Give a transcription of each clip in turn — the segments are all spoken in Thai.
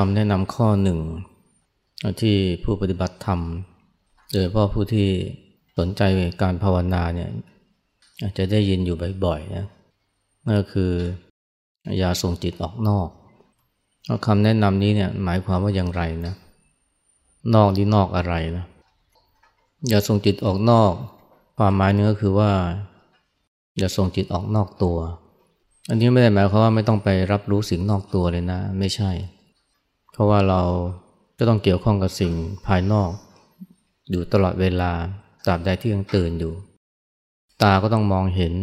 คำแนะนำข้อหนึ่ง ที่ผู้ปฏิบัติธรรม โดยเฉพาะผู้ที่สนใจการภาวนาเนี่ยอาจจะได้ยินอยู่บ่อยๆนะนั่นคืออย่าส่งจิตออกนอกคำแนะนำนี้เนี่ยหมายความว่าอย่างไรนะ นอกนี่นอกอะไรนะ อย่าส่งจิตออกนอก ความหมายนึงก็คือว่า อย่าส่งจิตออกนอกตัว อันนี้ไม่ได้หมายความว่าไม่ต้องไปรับรู้สิ่งนอกตัวเลยนะ ไม่ใช่ เพราะว่าเราจะต้องเกี่ยวข้องกับสิ่งภายนอก อยู่ตลอดเวลาตราบใดที่ยังตื่นอยู่ ตาก็ต้องมองเห็น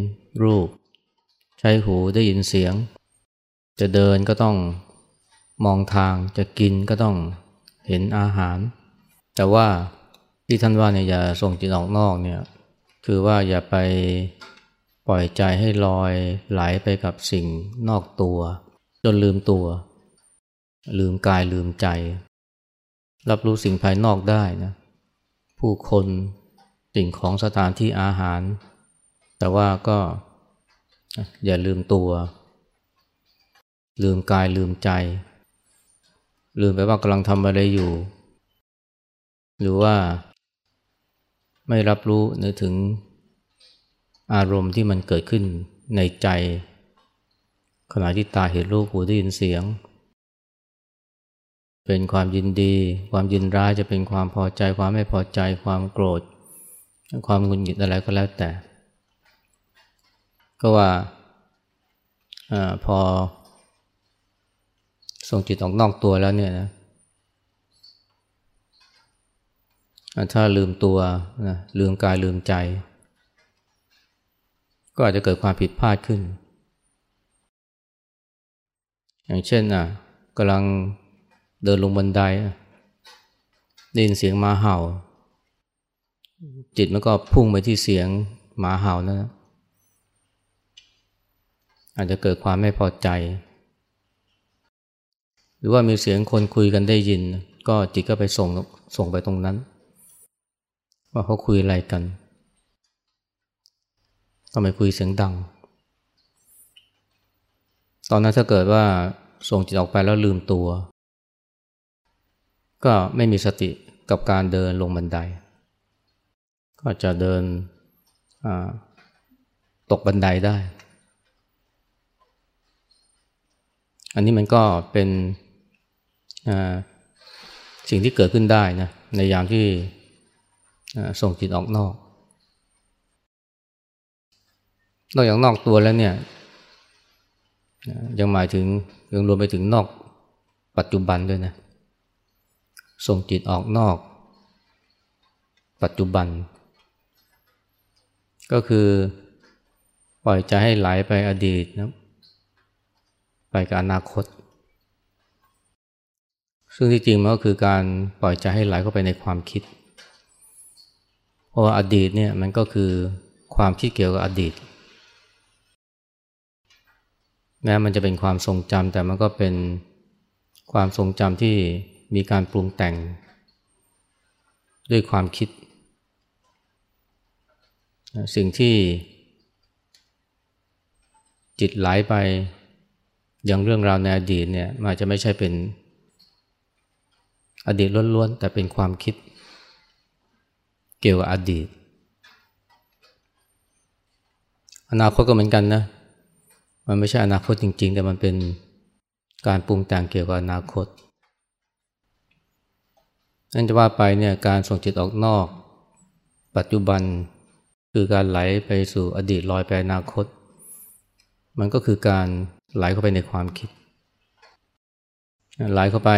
รูป ใช้หูได้ยินเสียง จะเดินก็ต้องมองทางจะกินก็ต้องเห็นอาหาร แต่ว่าที่ท่านว่าเนี่ยอย่าส่งจิตออกนอกเนี่ยคือว่าอย่าไปปล่อยใจให้ลอยไหลไปกับสิ่งนอกตัว จนลืมตัว ลืมกายลืมใจ รับรู้สิ่งภายนอกได้นะ ผู้คนสิ่งของสถานที่อาหาร แต่ว่าก็อย่าลืมตัว ลืมกายลืมใจ ลืมไปว่ากำลังทำอะไรอยู่ หรือว่าไม่รับรู้นึกถึงอารมณ์ที่มันเกิดขึ้นในใจ ขณะที่ตาเห็นรูปหูได้ยินเสียง เป็นความยินดี ความยินร้ายจะเป็นความพอใจ ความไม่พอใจ ความโกรธ ความหงุดหงิดอะไรก็แล้วแต่ ก็ว่าอพอ ส่งจิตออกนอกตัวแล้วเนี่ยนะถ้าลืมตัวนะลืมกายลืมใจ ก็อาจจะเกิดความผิดพลาดขึ้น อย่างเช่นอะกำลัง เดินลงบันไดได้ยินเสียงหมาเห่า จิตมันก็พุ่งไปที่เสียงหมาเห่านะั่นอาจจะเกิดความไม่พอใจ หรือว่ามีเสียงคนคุยกันได้ยิน ก็จิตก็ไปส่งส่งไปตรงนั้น ว่าเขาคุยอะไรกันทำไมคุยเสียงดัง ตอนนั้นถ้าเกิดว่าส่งจิตออกไปแล้วลืมตัว ก็ไม่มีสติกับการเดินลงบันได ก็จะเดินตกบันไดได้ อันนี้มันก็เป็นสิ่งที่เกิดขึ้นได้นะในยามที่ส่งจิตออกนอก นอกจากนอกตัวแล้วเนี่ยยังหมายถึงยังรวมไปถึงนอกปัจจุบันด้วยนะ ส่งจิตออกนอก ปัจจุบัน ก็คือปล่อยใจให้ไหลไปอดีตนะไปกับอนาคต ซึ่งที่จริงมันก็คือการปล่อยใจให้ไหลเข้าไปในความคิด เพราะว่าอดีตเนี่ยมันก็คือความคิดเกี่ยวกับอดีต แม้มันจะเป็นความทรงจำแต่มันก็เป็นความทรงจำที่ มีการปรุงแต่ง ด้วยความคิด สิ่งที่จิตไหลไปอย่างเรื่องราวในอดีตเนี่ยมันจะไม่ใช่เป็นอดีตล้วนๆ แต่เป็นความคิด เกี่ยวกับอดีต อนาคตก็เหมือนกันนะ มันไม่ใช่อนาคตจริง ๆ แต่มันเป็นการปรุงแต่งเกี่ยวกับอนาคต นั่นจะว่าไปเนี่ยการส่งจิตออกนอก ปัจจุบันคือการไหลไปสู่อดีตลอยไปอนาคต มันก็คือการไหลเข้าไปในความคิด ไหลเข้าไป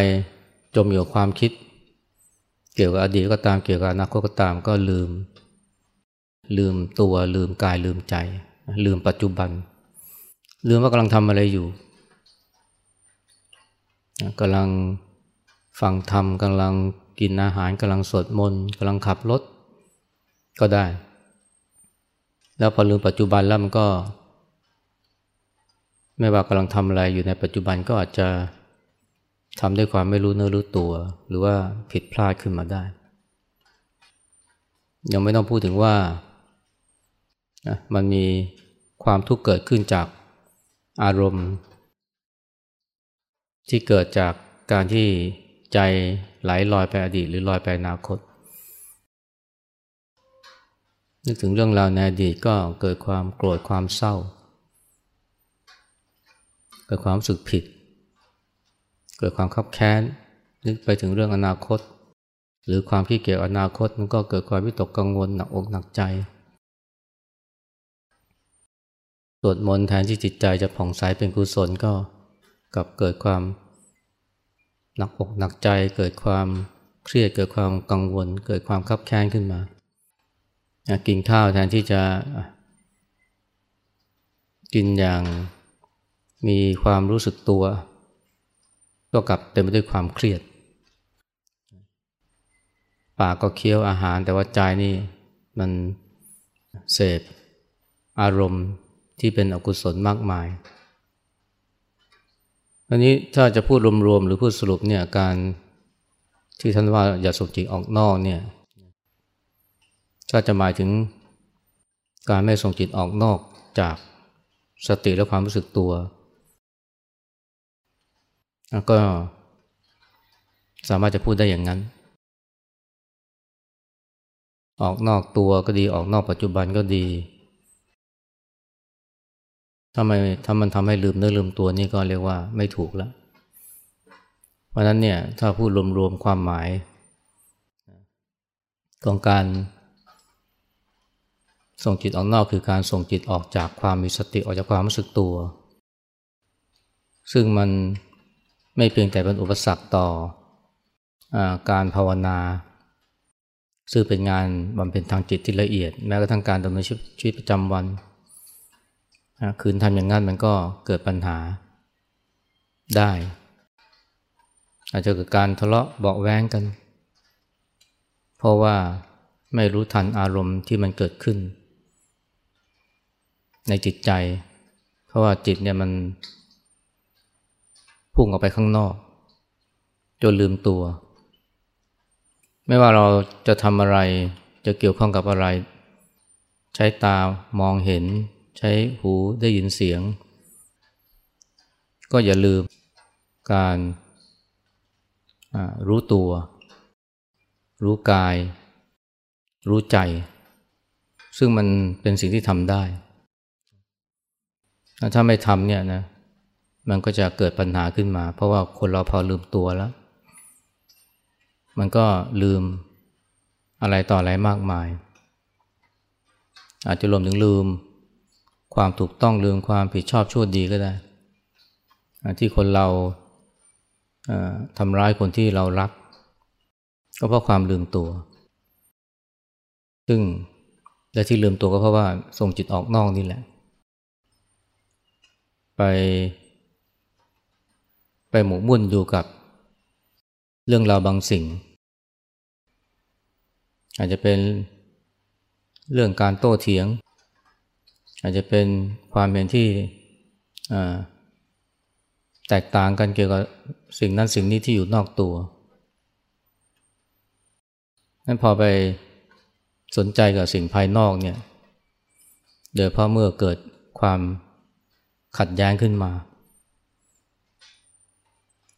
จมอยู่กับความคิด เกี่ยวกับอดีตก็ตามเกี่ยวกับอนาคตก็ตามก็ลืม ลืมตัวลืมกายลืมใจ ลืมปัจจุบัน ลืมว่ากำลังทำอะไรอยู่กำลังฟังธรรมกำลัง กินอาหารกำลังสวดมนต์กำลังขับรถก็ได้ แล้วพอลืมปัจจุบันแล้วมันก็ ไม่ว่ากำลังทำอะไรอยู่ในปัจจุบันก็อาจจะทำด้วยความไม่รู้เนื้อรู้ตัว หรือว่าผิดพลาดขึ้นมาได้ ยังไม่ต้องพูดถึงว่านะมันมีความทุกข์เกิดขึ้นจากอารมณ์ ที่เกิดจากการที่ใจ ไหลลอยไปอดีตหรือลอยไปอนาคต นึกถึงเรื่องราวในอดีตก็เกิดความโกรธความเศร้า เกิดความรู้สึกผิด เกิดความขับแค้น นึกไปถึงเรื่องอนาคต หรือความที่เกี่ยวอนาคตมันก็เกิดความวิตกกังวลหนักอกหนักใจสวดมนต์แทนที่จิตใจจะผ่องใสเป็นกุศลก็กลับเกิดความ หนักอกหนักใจเกิดความเครียดเกิดความกังวล เกิดความคับแค้นขึ้นมา กินข้าวแทนที่จะกินอย่างมีความรู้สึกตัว ก็กลับเต็มไปด้วยความเครียด ปากก็เคี้ยวอาหารแต่ว่าใจนี่มันเสพอารมณ์ที่เป็นอกุศลมากมาย อันนี้ถ้าจะพูดรวมๆหรือพูดสรุปเนี่ยการที่ท่านว่าอย่าส่งจิตออกนอกเนี่ยก็จะหมายถึงการไม่ส่งจิตออกนอกจากสติและความรู้สึกตัว ก็สามารถจะพูดได้อย่างนั้น ออกนอกตัวก็ดีออกนอกปัจจุบันก็ดี ถ้าไม่ถ้ามันทำให้ลืมเนื้อลืมตัวนี่ก็เรียกว่าไม่ถูกแล้ว เพราะนั้นเนี่ยถ้าพูดรวมๆความหมายของการส่งจิตออกนอกคือการส่งจิตออกจากความมีสติออกจากความรู้สึกตัว ซึ่งมันไม่เพียงแต่เป็นอุปสรรคต่ออการภาวนา ซึ่งเป็นงานบำเพ็ญทางจิตที่ละเอียด แม้กระทั่งการดำเนินชีวิตประจำวัน คืนทำอย่างนั้นมันก็เกิดปัญหาได้ อาจจะเกิดการทะเลาะเบาแว้งกัน เพราะว่าไม่รู้ทันอารมณ์ที่มันเกิดขึ้น ในจิตใจ เพราะว่าจิตเนี่ยมันพุ่งออกไปข้างนอก จนลืมตัว ไม่ว่าเราจะทำอะไรจะเกี่ยวข้องกับอะไร ใช้ตามองเห็น ใช้หูได้ยินเสียง ก็อย่าลืมการรู้ตัว รู้กาย รู้ใจ ซึ่งมันเป็นสิ่งที่ทำได้ ถ้าไม่ทำเนี่ยนะมันก็จะเกิดปัญหาขึ้นมา เพราะว่าคนเราพอลืมตัวแล้ว มันก็ลืมอะไรต่ออะไรมากมาย อาจจะรวมถึงลืม ความถูกต้องลืมความผิดชอบชั่วดีก็ได้ ที่คนเราทำร้ายคนที่เรารัก ก็เพราะความลืมตัว ซึ่งและที่ลืมตัวก็เพราะว่าส่งจิตออกนอกนี่แหละ ไป ไปหมกมุ่นอยู่กับเรื่องราวบางสิ่ง อาจจะเป็นเรื่องการโต้เถียง อาจจะเป็นความเห็นที่แตกต่างกันเกี่ยวกับสิ่งนั้นสิ่งนี้ที่อยู่นอกตัวนั้นพอไปสนใจกับสิ่งภายนอกเนี่ยโดยเพราะเมื่อเกิดความขัดแย้งขึ้นมา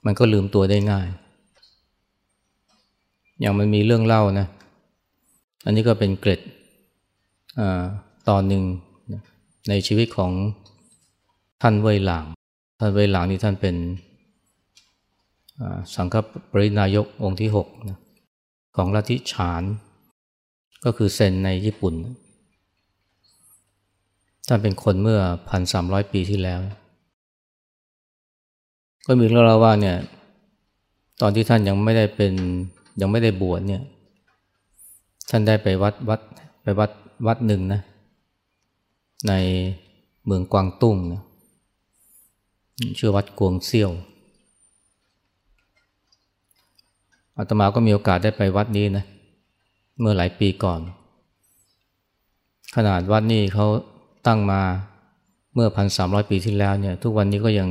มันก็ลืมตัวได้ง่าย อย่างมันมีเรื่องเล่านะ อันนี้ก็เป็นเกร็ดอตอนหนึ่ง ในชีวิตของท่านเวยหลาง ท่านเวยหลางนี่ท่านเป็นสังฆปรินายกองค์ที่หกนะของลัทธิฉาน ก็คือเซนในญี่ปุ่น ท่านเป็นคนเมื่อพันสามร้อยปีที่แล้ว ก็มีเรื่องเล่าว่าเนี่ยตอนที่ท่านยังไม่ได้เป็นยังไม่ได้บวชเนี่ยท่านได้ไปวัดวัดไปวัดวัดหนึ่งนะ ในเมืองกวางตุ้งนะชื่อวัดกวงเซี่ยวอาตมาก็มีโอกาสได้ไปวัดนี้นะเมื่อหลายปีก่อน ขนาดวัดนี้เขาตั้งมาเมื่อพันสามร้อยปีที่แล้วเนี่ย ทุกวันนี้ก็ยัง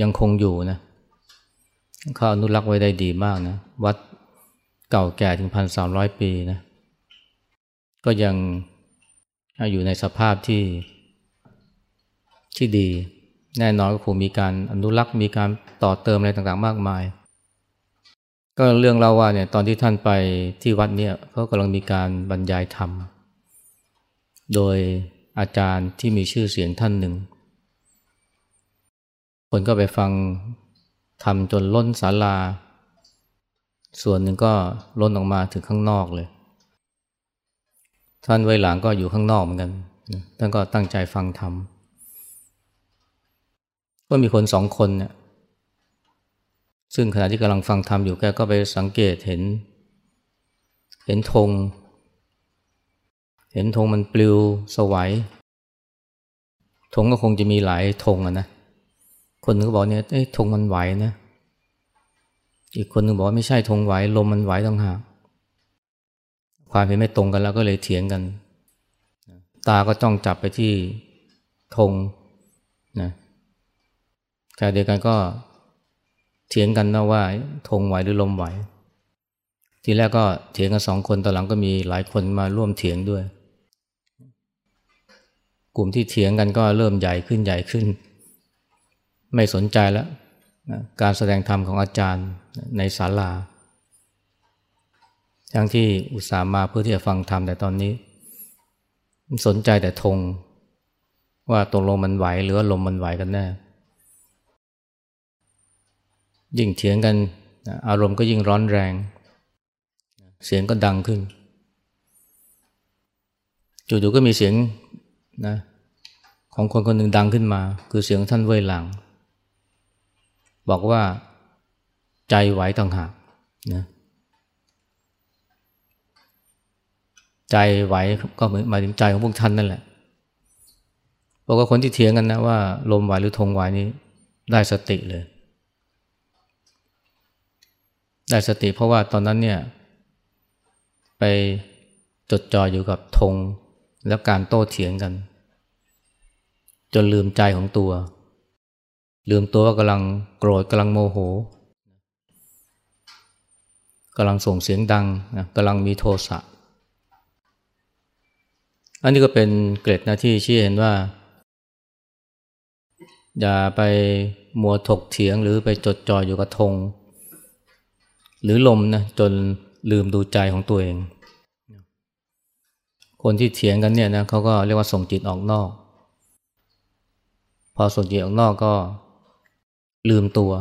ยังคงอยู่นะเขาอนุรักษ์ไว้ได้ดีมากนะ วัดเก่าแก่ถึงพันสามร้อยปีนะ ก็ยัง อยู่ในสภาพที่ที่ดี แน่นอนก็คงมีการอนุรักษ์มีการต่อเติมอะไรต่างๆ มากมาย ก็เรื่องเล่าว่าเนี่ยตอนที่ท่านไปที่วัดเนี่ยเขากำลังมีการบรรยายธรรม โดยอาจารย์ที่มีชื่อเสียงท่านหนึ่ง คนก็ไปฟังทำจนล้นศาลา ส่วนหนึ่งก็ล้นออกมาถึงข้างนอกเลย ท่านไวหลังก็อยู่ข้างนอกเหมือนกันท่านก็ตั้งใจฟังธรรมก็มีคนสองคนเนี่ยซึ่งขณะที่กำลังฟังธรรมอยู่แกก็ไปสังเกตเห็น เห็นธง เห็นธงมันปลิวสวัยธงก็คงจะมีหลายธงอะนะคนนึงก็บอกเนี่ยเอ้ธงมันไหวนะ อีกคนนึงบอกว่าไม่ใช่ธงไหวลมมันไหวต่างหาก ความเห็นไม่ตรงกันแล้วก็เลยเถียงกัน ตาก็จ้องจับไปที่ธงนะขณะเดียวกันก็เถียงกันนะว่าธงไหวหรือลมไหว ทีแรกก็เถียงกันสองคนตอนหลังก็มีหลายคนมาร่วมเถียงด้วย กลุ่มที่เถียงกันก็เริ่มใหญ่ขึ้นใหญ่ขึ้น ไม่สนใจแล้วการแสดงธรรมของอาจารย์ในศาลา ทั้งที่อุตส่าห์มาเพื่อที่จะฟังธรรมแต่ตอนนี้ สนใจแต่ธงว่าตกลงมันไหวหรือว่าลมมันไหวกันแน่ยิ่งเถียงกันอารมณ์ก็ยิ่งร้อนแรง เสียงก็ดังขึ้นจู่ๆก็มีเสียงนะของคนคนหนึ่งดังขึ้นมา คือเสียงท่านเว่ยหลัง บอกว่าใจไหวต่างหากนะ ใจไหวก็เหมือนหมายถึงใจของพวกท่านนั่นแหละบอกว่าคนที่เถียงกันนะว่า ลมไหวหรือธงไหวนี้ได้สติเลย ได้สติเพราะว่าตอนนั้นเนี่ย ไปจดจ่ออยู่กับธงแล้วการโต้เถียงกัน จนลืมใจของตัว ลืมตัวว่ากำลังโกรธกำลังโมโหกำลังส่งเสียงดังนะกำลังมีโทสะ อันนี้ก็เป็นเกร็ดนะที่ชี้เห็นว่า อย่าไปมัวถกเถียงหรือไปจดจ่ออยู่กับธงหรือลมนะจนลืมดูใจของตัวเอง คนที่เถียงกันเนี่ยนะเขาก็เรียกว่าส่งจิตออกนอก พอส่งจิตออกนอกก็ลืมตัว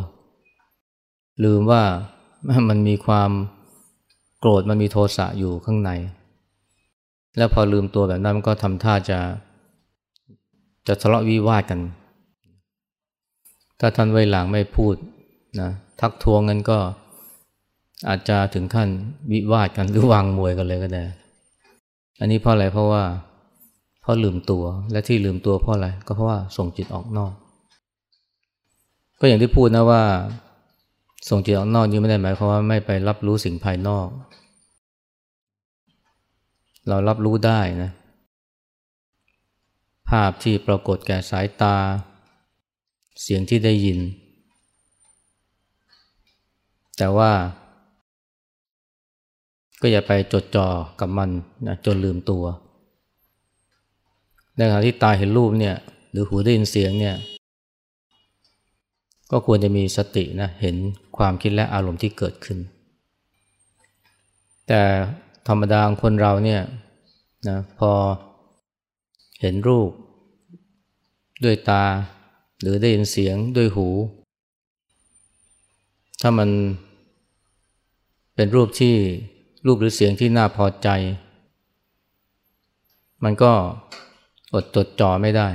ลืมว่ามันมีความโกรธมันมีโทสะอยู่ข้างใน แล้วพอลืมตัวแบบนั้นมันก็ทำท่าจะจะทะเลาะวิวาทกัน ถ้าท่านไว้หลังไม่พูดนะทักท้วงกันก็อาจจะถึงขั้นวิวาทกันหรือวางมวยกันเลยก็ได้ อันนี้เพราะอะไรเพราะว่าเพราะลืมตัวและที่ลืมตัวเพราะอะไรก็เพราะว่าส่งจิตออกนอก ก็อย่างที่พูดนะว่า ส่งจิตออกนอกนี่ไม่ได้หมายความว่าไม่ไปรับรู้สิ่งภายนอก เรารับรู้ได้นะภาพที่ปรากฏแก่สายตา เสียงที่ได้ยิน แต่ว่า ก็อย่าไปจดจ่อกับมันนะจนลืมตัว ในขณะที่ตาเห็นรูปเนี่ย หรือหูได้ยินเสียงเนี่ย ก็ควรจะมีสตินะเห็นความคิดและอารมณ์ที่เกิดขึ้น แต่ ธรรมดาคนเราเนี่ยนะพอเห็นรูป ด้วยตา หรือได้ยินเสียงด้วยหู ถ้ามันเป็นรูปที่รูปหรือเสียงที่น่าพอใจ มันก็อดจดจ่อไม่ได้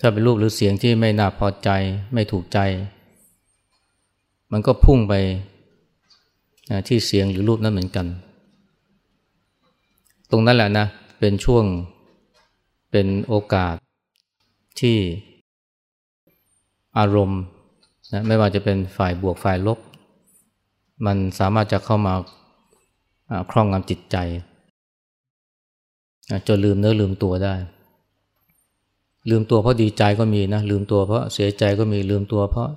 ถ้าเป็นรูปหรือเสียงที่ไม่น่าพอใจ ไม่ถูกใจ มันก็พุ่งไป ที่เสียงหรือรูปนั้นเหมือนกัน ตรงนั้นแหละนะ เป็นช่วงเป็นโอกาสที่อารมณ์นะไม่ว่าจะเป็นฝ่ายบวกฝ่ายลบ มันสามารถจะเข้ามาครองงำจิตใจจนลืมเนื้อลืมตัวได้ ลืมตัวเพราะดีใจก็มีนะลืมตัวเพราะเสียใจก็มีลืมตัวเพราะ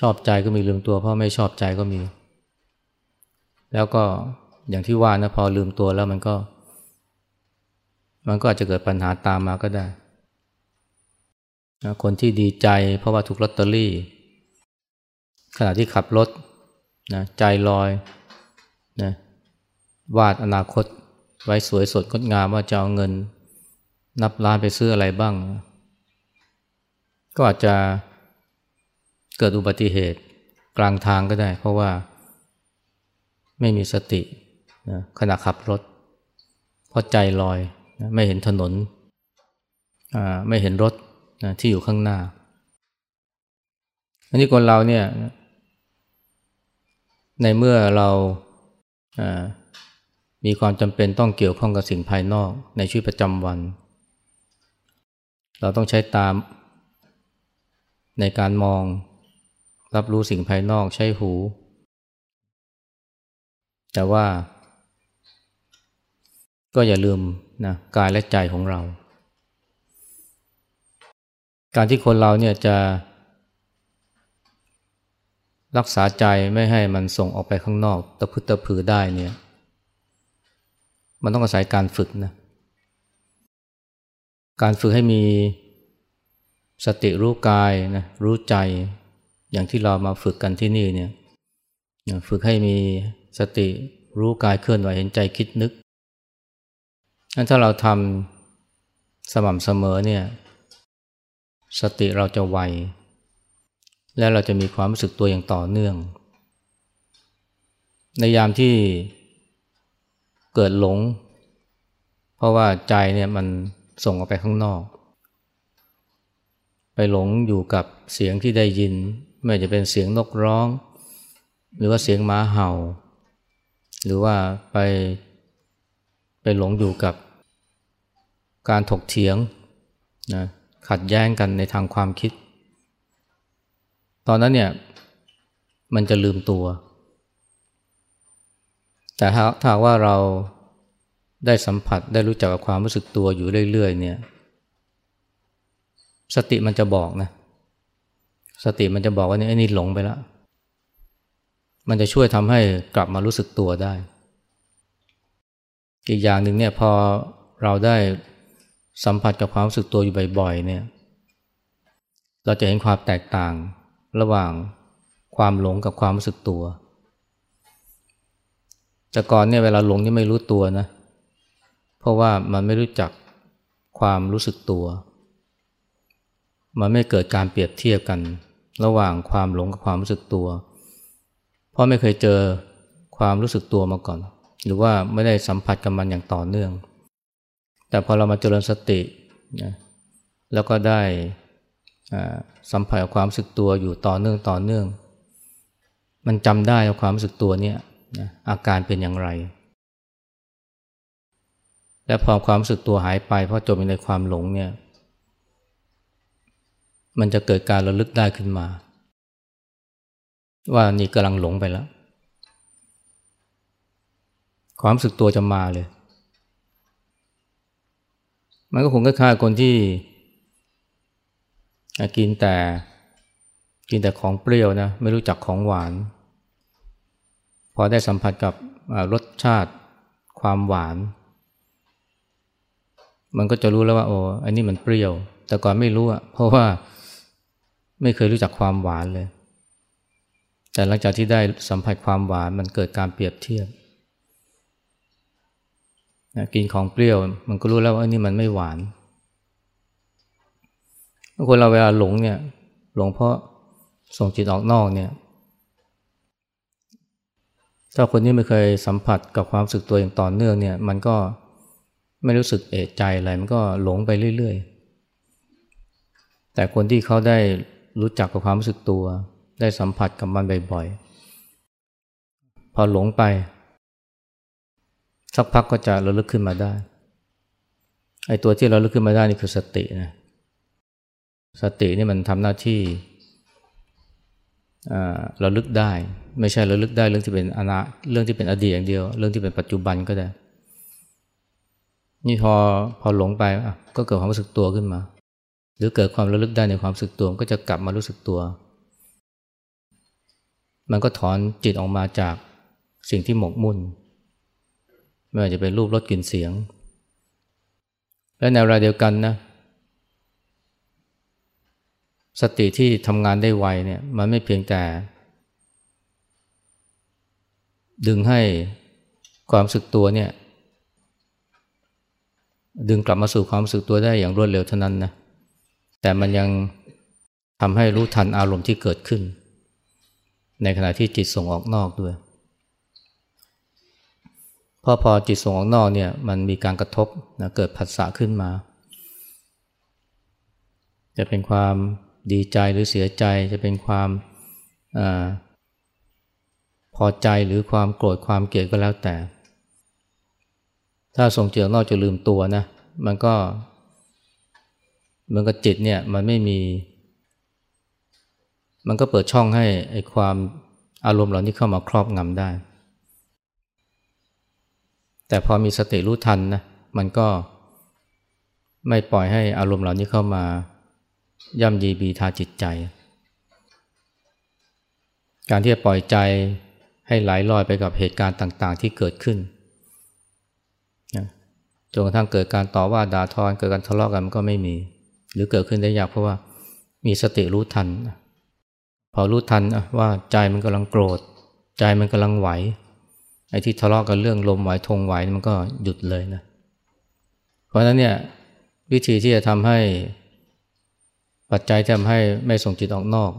ชอบใจก็มีลืมตัวเพราะไม่ชอบใจก็มี แล้วก็อย่างที่ว่านะพอลืมตัวแล้วมันก็ มันก็อาจจะเกิดปัญหาตามมาก็ได้นะคนที่ดีใจเพราะว่าถูกลอตเตอรี่ ขณะที่ขับรถนะใจลอยนะวาดอนาคตไว้สวยสดงดงามว่าจะเอาเงิน นับล้านไปซื้ออะไรบ้าง ก็อาจจะเกิดอุบัติเหตุกลางทางก็ได้ เพราะว่า ไม่มีสตินะขณะขับรถเพราะใจลอยนะไม่เห็นถนนไม่เห็นรถนะที่อยู่ข้างหน้า อันนี้คนเราเนี่ยในเมื่อเรามีความจำเป็นต้องเกี่ยวข้องกับสิ่งภายนอกในชีวิตประจำวัน เราต้องใช้ตามในการมองรับรู้สิ่งภายนอกใช้หู แต่ว่า ก็อย่าลืมนะกายและใจของเรา การที่คนเราเนี่ยจะ รักษาใจไม่ให้มันส่งออกไปข้างนอกตะพึตะพือได้เนี่ย มันต้องอาศัยการฝึกนะการฝึกให้มีสติรู้กายนะรู้ใจอย่างที่เรามาฝึกกันที่นี่เนี่ยฝึกให้มี สติรู้กายเคลื่อนไหวเห็นใจคิดนึกงั้นถ้าเราทำสม่ำเสมอเนี่ยสติเราจะไว และเราจะมีความรู้สึกตัวอย่างต่อเนื่อง ในยามที่เกิดหลง เพราะว่าใจเนี่ยมันส่งออกไปข้างนอก ไปหลงอยู่กับเสียงที่ได้ยิน ไม่จะเป็นเสียงนกร้อง หรือว่าเสียงหมาเห่า หรือว่าไปไปหลงอยู่กับการถกเถียงนะขัดแย้งกันในทางความคิด ตอนนั้นเนี่ยมันจะลืมตัว แต่ถ้าว่าเราได้สัมผัสได้รู้จักกับความรู้สึกตัวอยู่เรื่อยๆเนี่ย สติมันจะบอกนะ สติมันจะบอกว่านี่ไอ้นี่หลงไปแล้ว มันจะช่วยทำให้กลับมารู้สึกตัวได้ อีกอย่างหนึ่งเนี่ยพอเราได้สัมผัสกับความรู้สึกตัวอยู่บ่อยๆเนี่ย เราจะเห็นความแตกต่างระหว่างความหลงกับความรู้สึกตัวแต่ก่อนเนี่ยเวลาหลงนี่ไม่รู้ตัวนะ เพราะว่ามันไม่รู้จักความรู้สึกตัว มันไม่เกิดการเปรียบเทียบกัน ระหว่างความหลงกับความรู้สึกตัว เพราะไม่เคยเจอความรู้สึกตัวมาก่อน หรือว่าไม่ได้สัมผัสกับมันอย่างต่อเนื่อง แต่พอเรามาเจริญสตินะแล้วก็ได้สัมผัสกับความรู้สึกตัวอยู่ต่อเนื่องต่อเนื่อง มันจำได้ว่าความรู้สึกตัวเนี่ยอาการเป็นอย่างไร และพอความรู้สึกตัวหายไป เพราะจมอยู่ในความหลงเนี่ย มันจะเกิดการระลึกได้ขึ้นมา ว่านี่กำลังหลงไปแล้ว ความสึกตัวจะมาเลย มันก็คงคล้ายๆคนที่ กินแต่กินแต่ของเปรี้ยวนะ ไม่รู้จักของหวาน พอได้สัมผัสกับรสชาติความหวาน มันก็จะรู้แล้วว่า โอ้อันนี้มันเปรี้ยว แต่ก่อนไม่รู้อะเพราะว่าไม่เคยรู้จักความหวานเลย แต่หลังจากที่ได้สัมผัสความหวานมันเกิดการเปรียบเทียบกินของเปรี้ยวมันก็รู้แล้วว่าอันนี้มันไม่หวานคนเราเวลาหลงเนี่ย หลงเพราะส่งจิตออกนอกเนี่ย ถ้าคนนี้ไม่เคยสัมผัสกับความรู้สึกตัวอย่างต่อเนื่องเนี่ย มันก็ไม่รู้สึกเอะใจอะไรมันก็หลงไปเรื่อย ๆ แต่คนที่เขาได้รู้จักกับความรู้สึกตัว ได้สัมผัสกับมันบ่อยๆ พอหลงไป สักพักก็จะระลึกขึ้นมาได้ ไอ้ตัวที่เราลึกขึ้นมาได้นี่คือสตินะ สตินี่มันทำหน้าที่เราลึกได้ ไม่ใช่เราลึกได้เรื่องที่เป็นอนาเรื่องที่เป็นอดีตอย่างเดียว เรื่องที่เป็นปัจจุบันก็ได้ นี่พอพอหลงไปก็เกิดความรู้สึกตัวขึ้นมา หรือเกิดความระลึกได้ในความรู้สึกตัวก็จะกลับมารู้สึกตัว มันก็ถอนจิตออกมาจากสิ่งที่หมกมุ่น ไม่ว่าจะเป็นรูปรสกลิ่นเสียง และในเวลาเดียวกันนะสติที่ทำงานได้ไวเนี่ยมันไม่เพียงแต่ ดึงให้ความสึกตัวเนี่ย ดึงกลับมาสู่ความรู้สึกตัวได้อย่างรวดเร็วเท่านั้นนะแต่มันยังทำให้รู้ทันอารมณ์ที่เกิดขึ้น ในขณะที่จิตส่งออกนอกด้วยพอพอจิตส่งออกนอกเนี่ยมันมีการกระทบนะเกิดผัสสะขึ้นมา จะเป็นความดีใจหรือเสียใจจะเป็นความอพอใจหรือความโกรธความเกลียดก็แล้วแต่ ถ้าส่งจิตอนอกจะลืมตัวนะมันก็มันก็จิตเนี่ยมันไม่มี มันก็เปิดช่องให้ไอ้ความอารมณ์เหล่านี้เข้ามาครอบงำได้ แต่พอมีสติรู้ทันนะมันก็ไม่ปล่อยให้อารมณ์เหล่านี้เข้ามาย่ำยีบีทาจิตใจ การที่จะปล่อยใจให้ไหลลอยไปกับเหตุการณ์ต่างๆ ที่เกิดขึ้นจนกระทั่งเกิดการต่อว่าด่าทอนเกิดการทะเลาะกันมันก็ไม่มี หรือเกิดขึ้นได้ยากเพราะว่ามีสติรู้ทัน พอรู้ทันว่าใจมันกำลังโกรธ ใจมันกำลังไหวไอ้ที่ทะเลาะกันเรื่องลมไหวทงไหวมันก็หยุดเลยนะ เพราะฉะนั้นเนี่ยวิธีที่จะทำให้ปัจจัยทำให้ไม่ส่งจิตออกนอก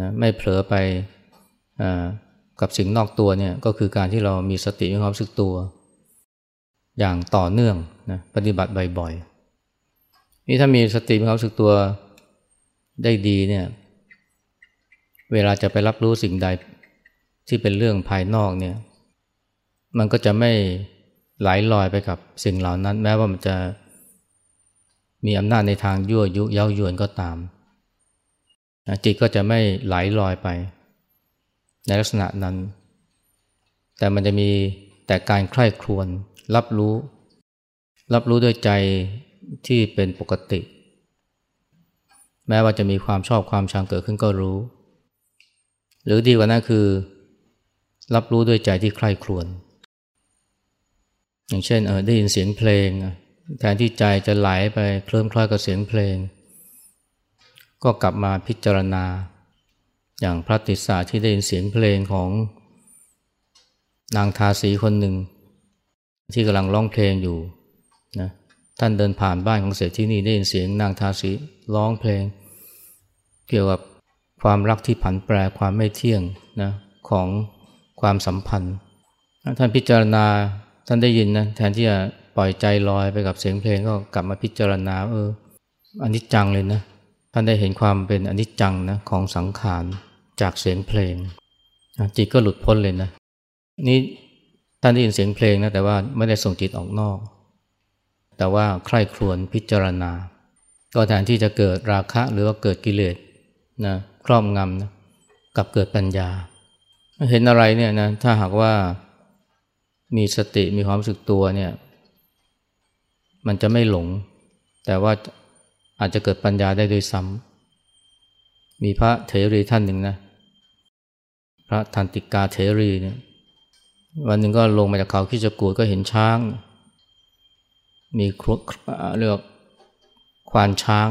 นะไม่เผลอไปกับสิ่งนอกตัวเนี่ยก็คือการที่เรามีสติมีความรู้สึกตัว อย่างต่อเนื่องนะปฏิบัติบ่อยๆนี่ถ้ามีสติมีความรู้สึกตัวได้ดีเนี่ย เวลาจะไปรับรู้สิ่งใดที่เป็นเรื่องภายนอกเนี่ย มันก็จะไม่ไหลลอยไปกับสิ่งเหล่านั้น แม้ว่ามันจะมีอำนาจในทางยั่วยุเย้ายวนก็ตาม จิตก็จะไม่ไหลลอยไป ในลักษณะนั้น แต่มันจะมีแต่การใคร่ครวญรับรู้ รับรู้ด้วยใจที่เป็นปกติ แม้ว่าจะมีความชอบความชังเกิดขึ้นก็รู้ หรือดีกว่านั้นคือ รับรู้ด้วยใจที่ใคร่ครวญอย่างเช่นเออได้ยินเสียงเพลงแทนที่ใจจะไหลไปเคลิ้มคล้ายกับเสียงเพลง ก็กลับมาพิจารณา อย่างพระติสาที่ได้ยินเสียงเพลงของนางทาสีคนหนึ่ง ที่กำลังร้องเพลงอยู่นะท่านเดินผ่านบ้านของเศรษฐีนี่ได้ยินเสียงนางทาสีร้องเพลง เกี่ยวกับ ความรักที่ผันแปรความไม่เที่ยงนะของความสัมพันธ์ ท่านพิจารณาท่านได้ยินนะแทนที่จะปล่อยใจลอยไปกับเสียงเพลงก็กลับมาพิจารณาเอออันนี้จังเลยนะท่านได้เห็นความเป็นอนิจจังนะของสังขารจากเสียงเพลงจิตก็หลุดพ้นเลยนะนี่ท่านได้ยินเสียงเพลงนะแต่ว่าไม่ได้ส่งจิตออกนอก แต่ว่าใคร่ครวญพิจารณา ก็แทนที่จะเกิดราคะหรือว่าเกิดกิเลสนะ ครอบงำนะกับเกิดปัญญา เห็นอะไรเนี่ยนะถ้าหากว่ามีสติมีความรู้สึกตัวเนี่ย มันจะไม่หลง แต่ว่าอาจจะเกิดปัญญาได้โดยซ้ำมีพระเถรีท่านหนึ่งนะ พระทันติกาเถรีเนี่ยวันหนึ่งก็ลงมาจากเขาขี้จกูดก็เห็นช้าง มีครุเรียกควานช้าง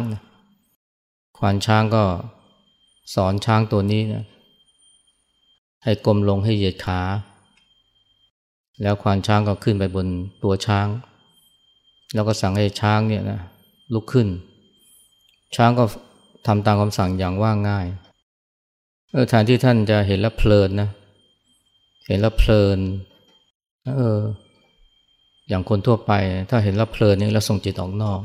ควานช้างก็ สอนช้างตัวนี้นะให้กลมลงให้เหยียดขา แล้วควานช้างก็ขึ้นไปบนตัวช้าง แล้วก็สั่งให้ช้างเนี่ยนะลุกขึ้น ช้างก็ทำตามคำสั่งอย่างว่าง่ายเออแทนที่ท่านจะเห็นแล้วเพลินนะ เห็นแล้วเพลินเออ อย่างคนทั่วไป ถ้าเห็นแล้วเพลินนี่แล้วส่งจิตออกนอก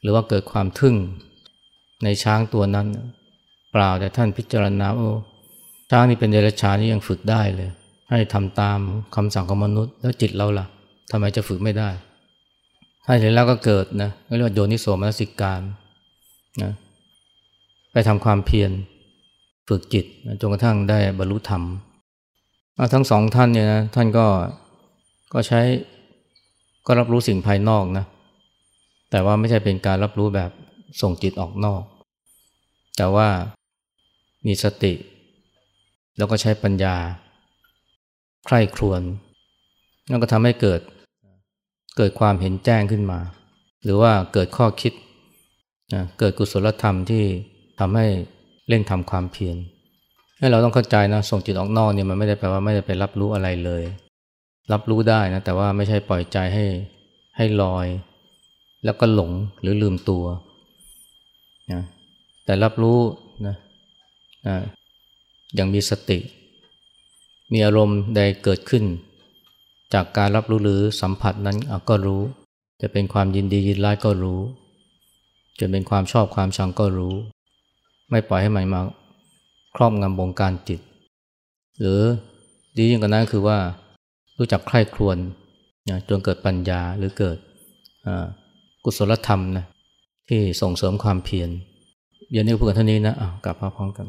หรือว่าเกิดความทึ่งในช้างตัวนั้น เปล่าแต่ท่านพิจารณาโอ้ช้างนี่เป็นเดรัจฉานนี่ยังฝึกได้เลย ให้ทำตามคำสั่งของมนุษย์ แล้วจิตเราล่ะทำไมจะฝึกไม่ได้ถ้าเห็นแล้วก็เกิดนะเรียกว่าโยนิโสมนสิการนะไปทำความเพียรฝึกจิตจนกระทั่งได้บรรลุธรรมทั้งสองท่านเนี่ยนะท่านก็ก็ใช้ก็รับรู้สิ่งภายนอกนะแต่ว่าไม่ใช่เป็นการรับรู้แบบส่งจิตออกนอก แต่ว่า มีสติ แล้วก็ใช้ปัญญา ใคร่ครวญนั่นก็ทำให้เกิด เกิดความเห็นแจ้งขึ้นมา หรือว่าเกิดข้อคิดนะเกิดกุศลธรรมที่ทำให้เร่งทำความเพียรให้เราต้องเข้าใจนะส่งจิตออกนอกเนี่ยมันไม่ได้แปลว่าไม่ได้ไปรับรู้อะไรเลย รับรู้ได้นะแต่ว่าไม่ใช่ปล่อยใจให้ให้ลอย แล้วก็หลงหรือลืมตัวนะแต่รับรู้นะนะ อย่างมีสติ มีอารมณ์ใดเกิดขึ้น จากการรับรู้หรือสัมผัสนั้นก็รู้ จะเป็นความยินดียินร้ายก็รู้ จะเป็นความชอบความชังก็รู้ ไม่ปล่อยให้มันมาครอบงำบงการจิต หรือดียิ่งกว่านั้นคือว่ารู้จักใคร่ครวญนะจนเกิดปัญญาหรือเกิดกุศลธรรมนะที่ส่งเสริมความเพียรเดี๋ยวนี้พูดกันเท่านี้นะกลับมาพร้อมกัน